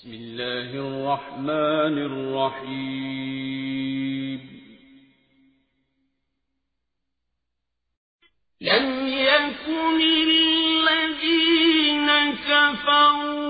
بسم الله الرحمن الرحيم. لم يكن الذين كفروا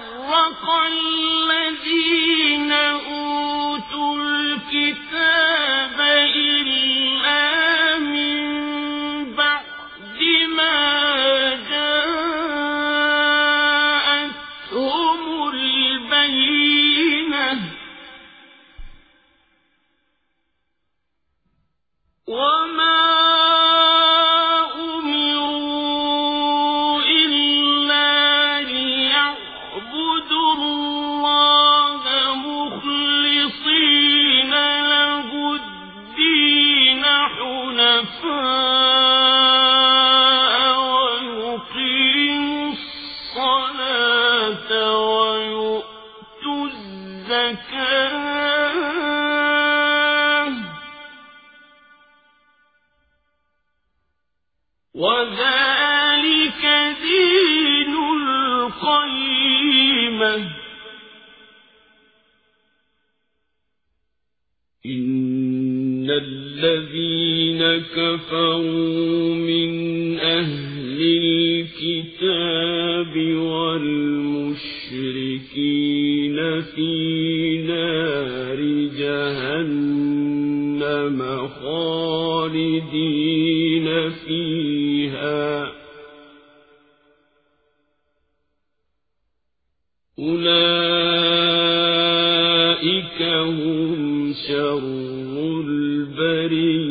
الذين وذلك دين القيمة. إن الذين كفروا من أهل الكتاب والمشركين في نار جهنم خالدين فيها. أولئك هم شر البرية.